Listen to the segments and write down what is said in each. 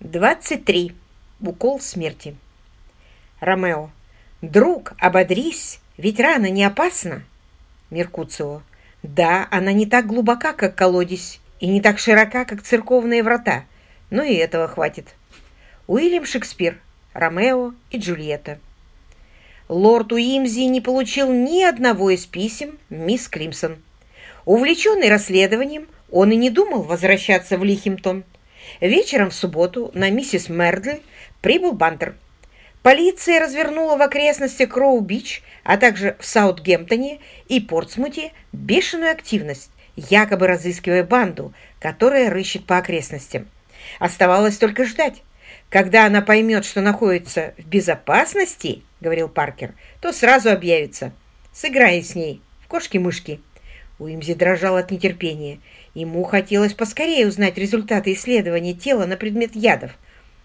23. Укол смерти. Ромео. Друг, ободрись, ведь рана не опасна. Меркуцио. Да, она не так глубока, как колодец, и не так широка, как церковные врата, но и этого хватит. Уильям Шекспир. Ромео и Джульетта. Лорд Уимзи не получил ни одного из писем мисс Климсон. Увлеченный расследованием, он и не думал возвращаться в Лихимтон. Вечером в субботу на миссис Мердль прибыл Бантер. Полиция развернула в окрестностях Кроу-Бич, а также в Саутгемптоне и Портсмуте бешеную активность, якобы разыскивая банду, которая рыщет по окрестностям. Оставалось только ждать. Когда она поймет, что находится в безопасности, — говорил Паркер, — то сразу объявится. Сыграй с ней в кошки-мышки. Уимзи дрожал от нетерпения. Ему хотелось поскорее узнать результаты исследования тела на предмет ядов,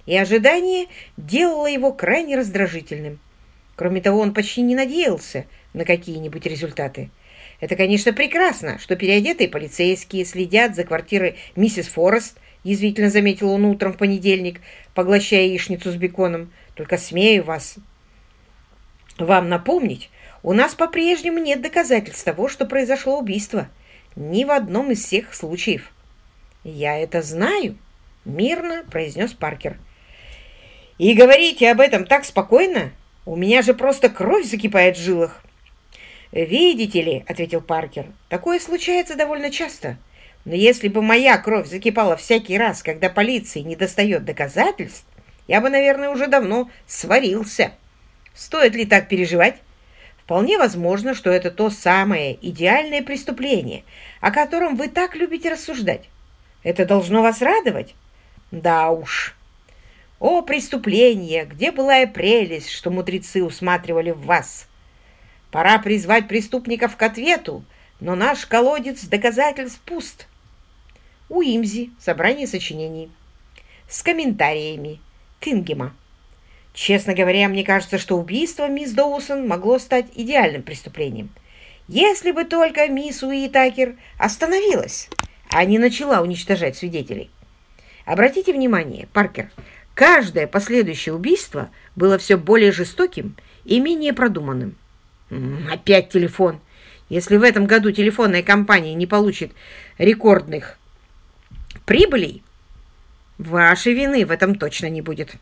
и ожидание делало его крайне раздражительным. Кроме того, он почти не надеялся на какие-нибудь результаты. Это, конечно, прекрасно, что переодетые полицейские следят за квартирой миссис Форест, язвительно заметил он утром в понедельник, поглощая яичницу с беконом. Только смею вас вам напомнить, у нас по-прежнему нет доказательств того, что произошло убийство. Ни в одном из всех случаев. «Я это знаю», — мирно произнес Паркер. «И говорите об этом так спокойно? У меня же просто кровь закипает в жилах». «Видите ли», — ответил Паркер, — «такое случается довольно часто. Но если бы моя кровь закипала всякий раз, когда полиции не достает доказательств, я бы, наверное, уже давно сварился. Стоит ли так переживать?» Вполне возможно, что это то самое идеальное преступление, о котором вы так любите рассуждать. Это должно вас радовать? Да уж. О, преступление! Где была и прелесть, что мудрецы усматривали в вас? Пора призвать преступников к ответу, но наш колодец доказательств пуст. У Имзи собрание сочинений. С комментариями. Тингема. Честно говоря, мне кажется, что убийство мисс Доусон могло стать идеальным преступлением. Если бы только мисс Уитакер остановилась, а не начала уничтожать свидетелей. Обратите внимание, Паркер, каждое последующее убийство было все более жестоким и менее продуманным. Опять телефон. Если в этом году телефонная компания не получит рекордных прибылей, вашей вины в этом точно не будет.